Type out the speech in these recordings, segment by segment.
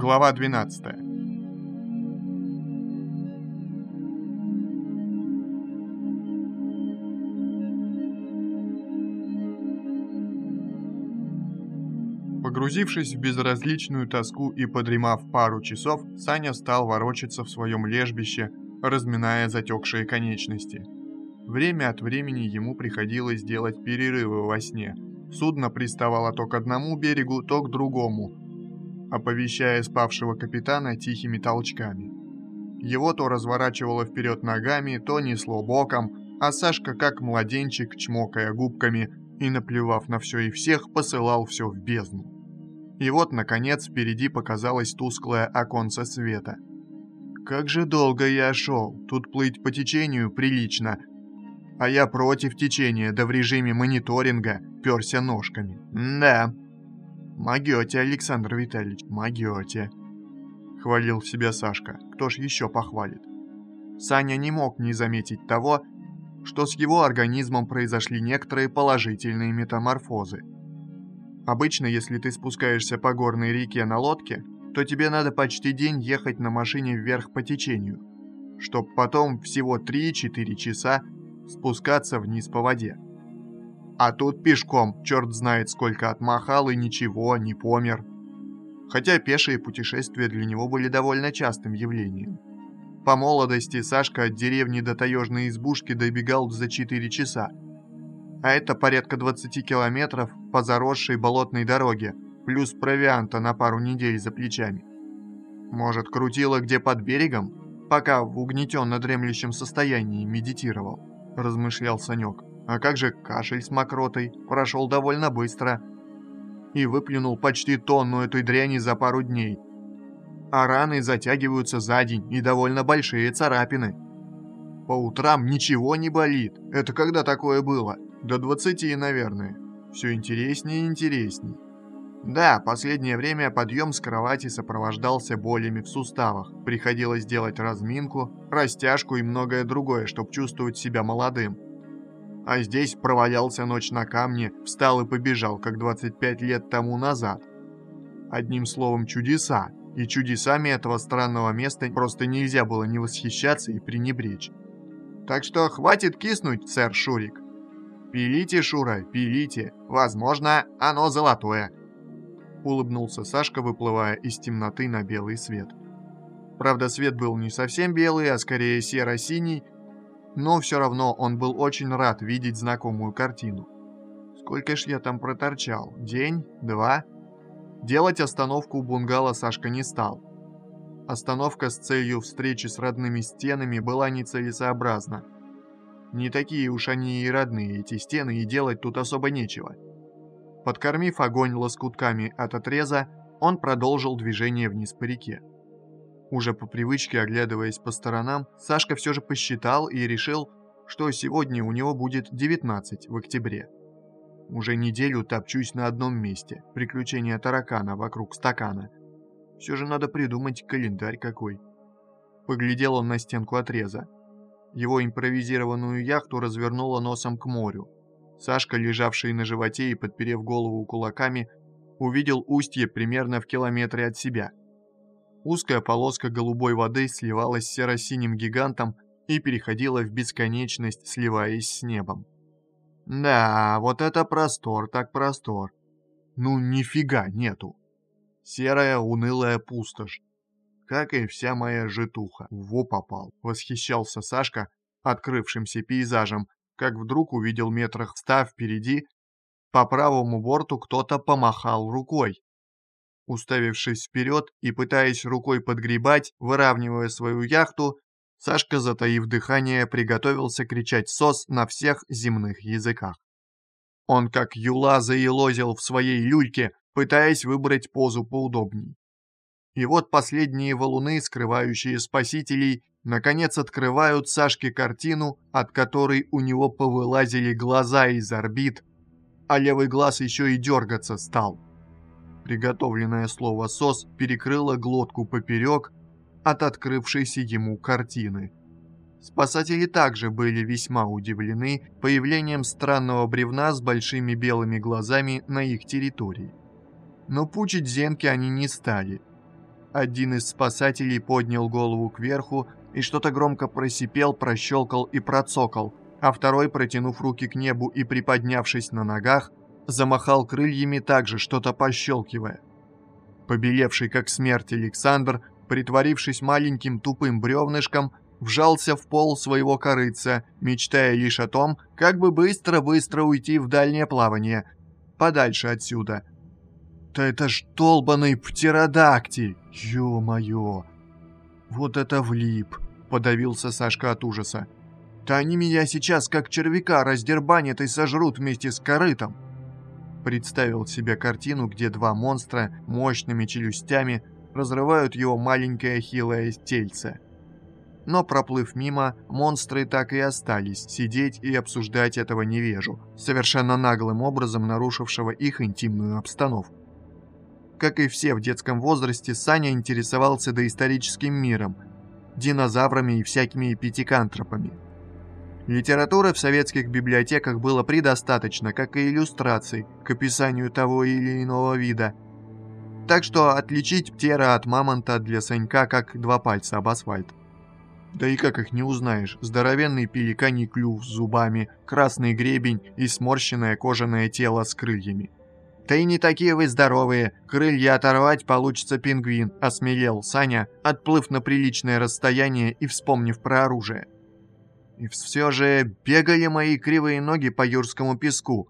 Глава 12 Погрузившись в безразличную тоску и подремав пару часов, Саня стал ворочаться в своем лежбище, разминая затекшие конечности. Время от времени ему приходилось делать перерывы во сне. Судно приставало то к одному берегу, то к другому, оповещая спавшего капитана тихими толчками. Его то разворачивало вперед ногами, то несло боком, а Сашка, как младенчик, чмокая губками и наплевав на все и всех, посылал все в бездну. И вот, наконец, впереди показалось тусклое оконце света. «Как же долго я шел, тут плыть по течению прилично, а я против течения, да в режиме мониторинга, перся ножками. Да, «Могете, Александр Витальевич, могете», — хвалил себя Сашка. Кто ж еще похвалит? Саня не мог не заметить того, что с его организмом произошли некоторые положительные метаморфозы. Обычно, если ты спускаешься по горной реке на лодке, то тебе надо почти день ехать на машине вверх по течению, чтобы потом всего 3-4 часа спускаться вниз по воде. А тут пешком, черт знает сколько отмахал и ничего, не помер. Хотя пешие путешествия для него были довольно частым явлением. По молодости Сашка от деревни до таежной избушки добегал за 4 часа. А это порядка 20 километров по заросшей болотной дороге, плюс провианта на пару недель за плечами. Может, крутило где под берегом, пока в угнетенно дремлющем состоянии медитировал, размышлял Санек. А как же кашель с мокротой? Прошел довольно быстро. И выплюнул почти тонну этой дряни за пару дней. А раны затягиваются за день и довольно большие царапины. По утрам ничего не болит. Это когда такое было? До 20, наверное. Все интереснее и интереснее. Да, последнее время подъем с кровати сопровождался болями в суставах. Приходилось делать разминку, растяжку и многое другое, чтобы чувствовать себя молодым а здесь провалялся ночь на камне, встал и побежал, как 25 лет тому назад. Одним словом, чудеса, и чудесами этого странного места просто нельзя было не восхищаться и пренебречь. Так что хватит киснуть, сэр Шурик. Пилите, Шура, пилите, возможно, оно золотое. Улыбнулся Сашка, выплывая из темноты на белый свет. Правда, свет был не совсем белый, а скорее серо-синий, но все равно он был очень рад видеть знакомую картину. Сколько ж я там проторчал? День? Два? Делать остановку у бунгало Сашка не стал. Остановка с целью встречи с родными стенами была нецелесообразна. Не такие уж они и родные, эти стены, и делать тут особо нечего. Подкормив огонь лоскутками от отреза, он продолжил движение вниз по реке. Уже по привычке, оглядываясь по сторонам, Сашка все же посчитал и решил, что сегодня у него будет 19 в октябре. Уже неделю топчусь на одном месте. Приключения таракана вокруг стакана. Все же надо придумать календарь какой. Поглядел он на стенку отреза. Его импровизированную яхту развернуло носом к морю. Сашка, лежавший на животе и подперев голову кулаками, увидел устье примерно в километре от себя – Узкая полоска голубой воды сливалась с серо-синим гигантом и переходила в бесконечность, сливаясь с небом. Да, вот это простор так простор. Ну, нифига нету. Серая унылая пустошь. Как и вся моя житуха. Во попал. Восхищался Сашка открывшимся пейзажем, как вдруг увидел метрах ста впереди, по правому борту кто-то помахал рукой. Уставившись вперед и пытаясь рукой подгребать, выравнивая свою яхту, Сашка, затаив дыхание, приготовился кричать «СОС» на всех земных языках. Он как юла заелозил в своей люльке, пытаясь выбрать позу поудобней. И вот последние валуны, скрывающие спасителей, наконец открывают Сашке картину, от которой у него повылазили глаза из орбит, а левый глаз еще и дергаться стал. Приготовленное слово «сос» перекрыло глотку поперек от открывшейся ему картины. Спасатели также были весьма удивлены появлением странного бревна с большими белыми глазами на их территории. Но пучить зенки они не стали. один из спасателей поднял голову кверху и что-то громко просипел, прощелкал и процокал, а второй, протянув руки к небу и приподнявшись на ногах, замахал крыльями также, что-то пощелкивая. Побелевший как смерть Александр, притворившись маленьким тупым бревнышком, вжался в пол своего корыца, мечтая лишь о том, как бы быстро-быстро уйти в дальнее плавание, подальше отсюда. «Да это ж долбаный птеродактиль! Ё-моё! Вот это влип!» — подавился Сашка от ужаса. «Да они меня сейчас как червяка раздербанят и сожрут вместе с корытом!» Представил себе картину, где два монстра мощными челюстями разрывают его маленькое хилое тельце но проплыв мимо, монстры так и остались сидеть и обсуждать этого невежу, совершенно наглым образом нарушившего их интимную обстановку. Как и все в детском возрасте, Саня интересовался доисторическим миром, динозаврами и всякими пятикантропами. Литературы в советских библиотеках было предостаточно, как и иллюстраций к описанию того или иного вида. Так что отличить птера от мамонта для Санька как два пальца об асфальт. Да и как их не узнаешь, здоровенный пеликаний клюв с зубами, красный гребень и сморщенное кожаное тело с крыльями. «Да и не такие вы здоровые, крылья оторвать получится пингвин», – осмелел Саня, отплыв на приличное расстояние и вспомнив про оружие. И все же бегали мои кривые ноги по юрскому песку.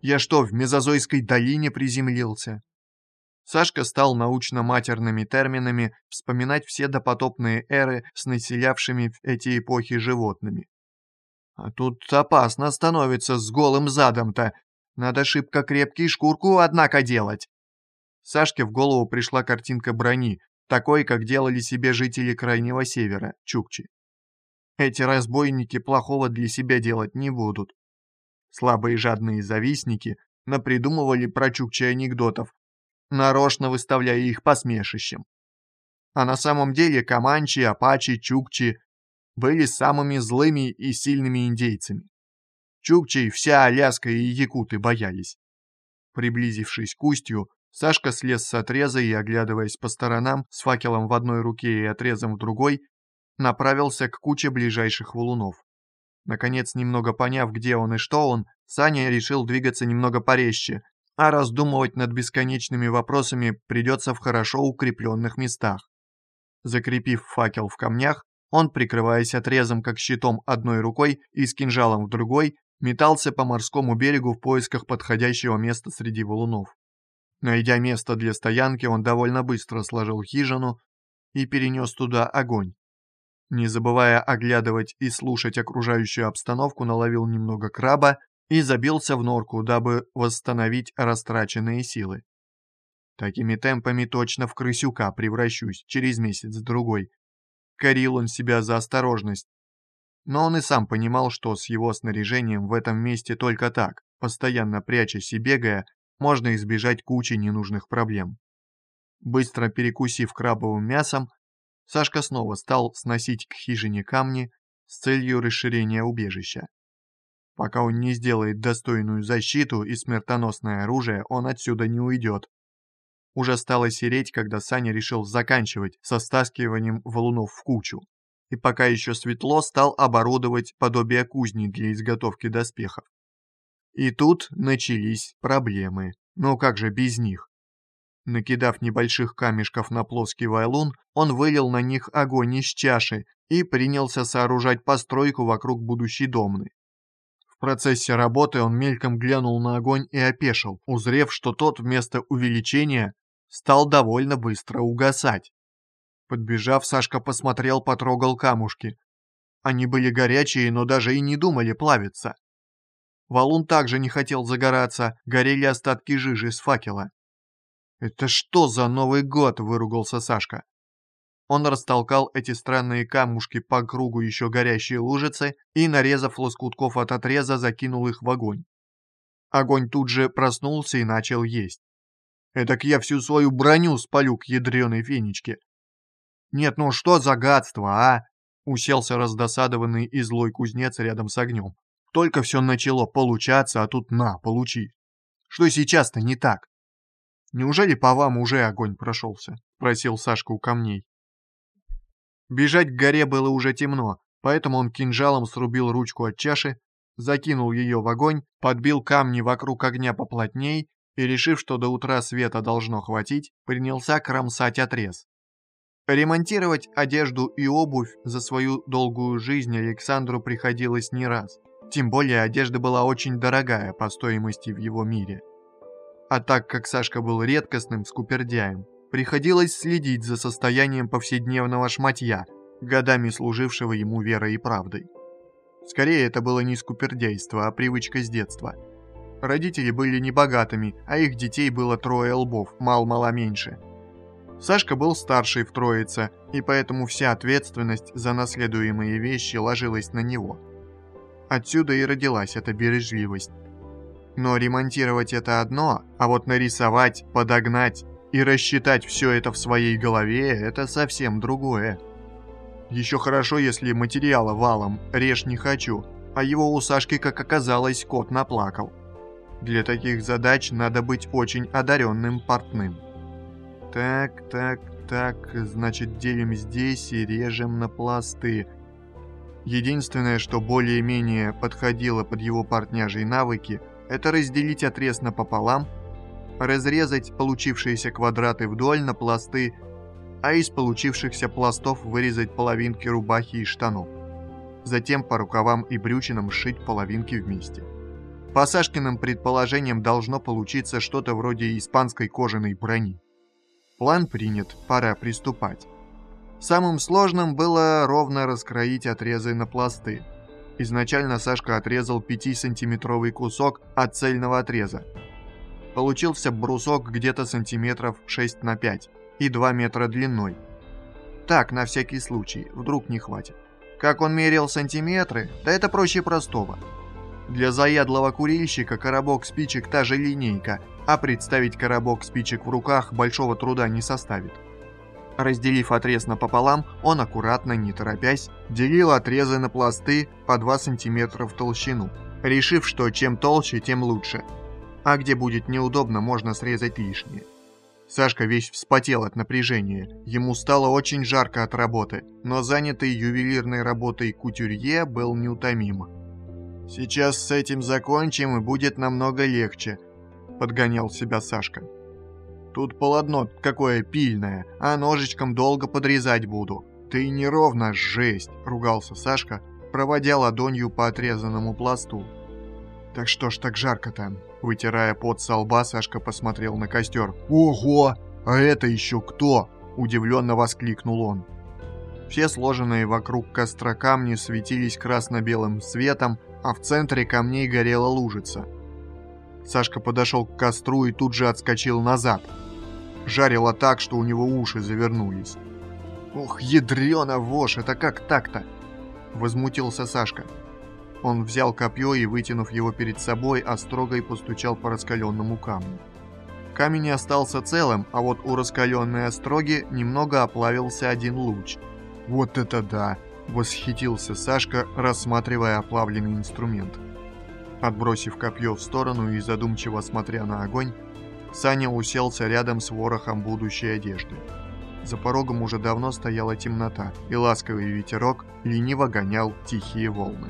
Я что, в Мезозойской долине приземлился? Сашка стал научно-матерными терминами вспоминать все допотопные эры с населявшими эти эпохи животными. А тут опасно становится с голым задом-то. Надо шибко крепкий шкурку, однако, делать. Сашке в голову пришла картинка брони, такой, как делали себе жители Крайнего Севера, чукчи. Эти разбойники плохого для себя делать не будут. Слабые жадные завистники напридумывали про чукчи анекдотов, нарочно выставляя их посмешищем. А на самом деле Каманчи, Апачи, Чукчи были самыми злыми и сильными индейцами. Чукчи вся Аляска и якуты боялись. Приблизившись к устью, Сашка слез с отреза и, оглядываясь по сторонам, с факелом в одной руке и отрезом в другой, направился к куче ближайших валунов. Наконец, немного поняв, где он и что он, Саня решил двигаться немного порезче, а раздумывать над бесконечными вопросами придется в хорошо укрепленных местах. Закрепив факел в камнях, он, прикрываясь отрезом как щитом одной рукой и с кинжалом в другой, метался по морскому берегу в поисках подходящего места среди валунов. Найдя место для стоянки, он довольно быстро сложил хижину и перенес туда огонь. Не забывая оглядывать и слушать окружающую обстановку, наловил немного краба и забился в норку, дабы восстановить растраченные силы. Такими темпами точно в крысюка превращусь через месяц-другой. Корил он себя за осторожность. Но он и сам понимал, что с его снаряжением в этом месте только так, постоянно прячась и бегая, можно избежать кучи ненужных проблем. Быстро перекусив крабовым мясом, Сашка снова стал сносить к хижине камни с целью расширения убежища. Пока он не сделает достойную защиту и смертоносное оружие, он отсюда не уйдет. Уже стало сереть, когда Саня решил заканчивать со стаскиванием валунов в кучу. И пока еще светло, стал оборудовать подобие кузни для изготовки доспехов. И тут начались проблемы. Но как же без них? Накидав небольших камешков на плоский вайлун, он вылил на них огонь из чаши и принялся сооружать постройку вокруг будущей домны процессе работы он мельком глянул на огонь и опешил, узрев, что тот вместо увеличения стал довольно быстро угасать. Подбежав, Сашка посмотрел, потрогал камушки. Они были горячие, но даже и не думали плавиться. Валун также не хотел загораться, горели остатки жижи с факела. «Это что за Новый год?» – выругался Сашка. Он растолкал эти странные камушки по кругу еще горящей лужицы и, нарезав лоскутков от отреза, закинул их в огонь. Огонь тут же проснулся и начал есть. Этак я всю свою броню спалю к ядреной фенечке. Нет, ну что за гадство, а? Уселся раздосадованный и злой кузнец рядом с огнем. Только все начало получаться, а тут на, получи. Что сейчас-то не так? Неужели по вам уже огонь прошелся? спросил Сашка у камней. Бежать к горе было уже темно, поэтому он кинжалом срубил ручку от чаши, закинул ее в огонь, подбил камни вокруг огня поплотней и, решив, что до утра света должно хватить, принялся кромсать отрез. Ремонтировать одежду и обувь за свою долгую жизнь Александру приходилось не раз. Тем более одежда была очень дорогая по стоимости в его мире. А так как Сашка был редкостным скупердяем, приходилось следить за состоянием повседневного шматья, годами служившего ему верой и правдой. Скорее, это было не скупердяйство, а привычка с детства. Родители были небогатыми, а их детей было трое лбов, мал-мало меньше. Сашка был старший в троице, и поэтому вся ответственность за наследуемые вещи ложилась на него. Отсюда и родилась эта бережливость. Но ремонтировать это одно, а вот нарисовать, подогнать и рассчитать все это в своей голове – это совсем другое. Еще хорошо, если материала валом, режь не хочу, а его у Сашки, как оказалось, кот наплакал. Для таких задач надо быть очень одаренным портным. Так, так, так, значит делим здесь и режем на пласты. Единственное, что более-менее подходило под его портняжьи навыки, это разделить отрез напополам – разрезать получившиеся квадраты вдоль на пласты, а из получившихся пластов вырезать половинки рубахи и штанов. Затем по рукавам и брючинам сшить половинки вместе. По Сашкиным предположениям должно получиться что-то вроде испанской кожаной брони. План принят, пора приступать. Самым сложным было ровно раскроить отрезы на пласты. Изначально Сашка отрезал 5-сантиметровый кусок от цельного отреза, Получился брусок где-то сантиметров 6 на 5 и 2 метра длиной. Так, на всякий случай, вдруг не хватит. Как он мерил сантиметры, да это проще простого. Для заядлого курильщика коробок спичек та же линейка, а представить коробок спичек в руках большого труда не составит. Разделив отрез напополам, он аккуратно, не торопясь, делил отрезы на пласты по 2 см в толщину, решив, что чем толще, тем лучше – а где будет неудобно, можно срезать лишнее. Сашка весь вспотел от напряжения. Ему стало очень жарко от работы, но занятый ювелирной работой кутюрье был неутомим. «Сейчас с этим закончим, и будет намного легче», — подгонял себя Сашка. «Тут полотно какое пильное, а ножичком долго подрезать буду. Ты неровно, жесть!» — ругался Сашка, проводя ладонью по отрезанному пласту. «Так что ж так жарко-то?» Вытирая пот со лба, Сашка посмотрел на костер. «Ого! А это еще кто?» – удивленно воскликнул он. Все сложенные вокруг костра камни светились красно-белым светом, а в центре камней горела лужица. Сашка подошел к костру и тут же отскочил назад. Жарило так, что у него уши завернулись. «Ох, ядрёна вошь, это как так-то?» Возмутился Сашка. Он взял копье и, вытянув его перед собой, острогой постучал по раскаленному камню. Камень остался целым, а вот у раскаленной остроги немного оплавился один луч. «Вот это да!» – восхитился Сашка, рассматривая оплавленный инструмент. Отбросив копье в сторону и задумчиво смотря на огонь, Саня уселся рядом с ворохом будущей одежды. За порогом уже давно стояла темнота, и ласковый ветерок лениво гонял тихие волны.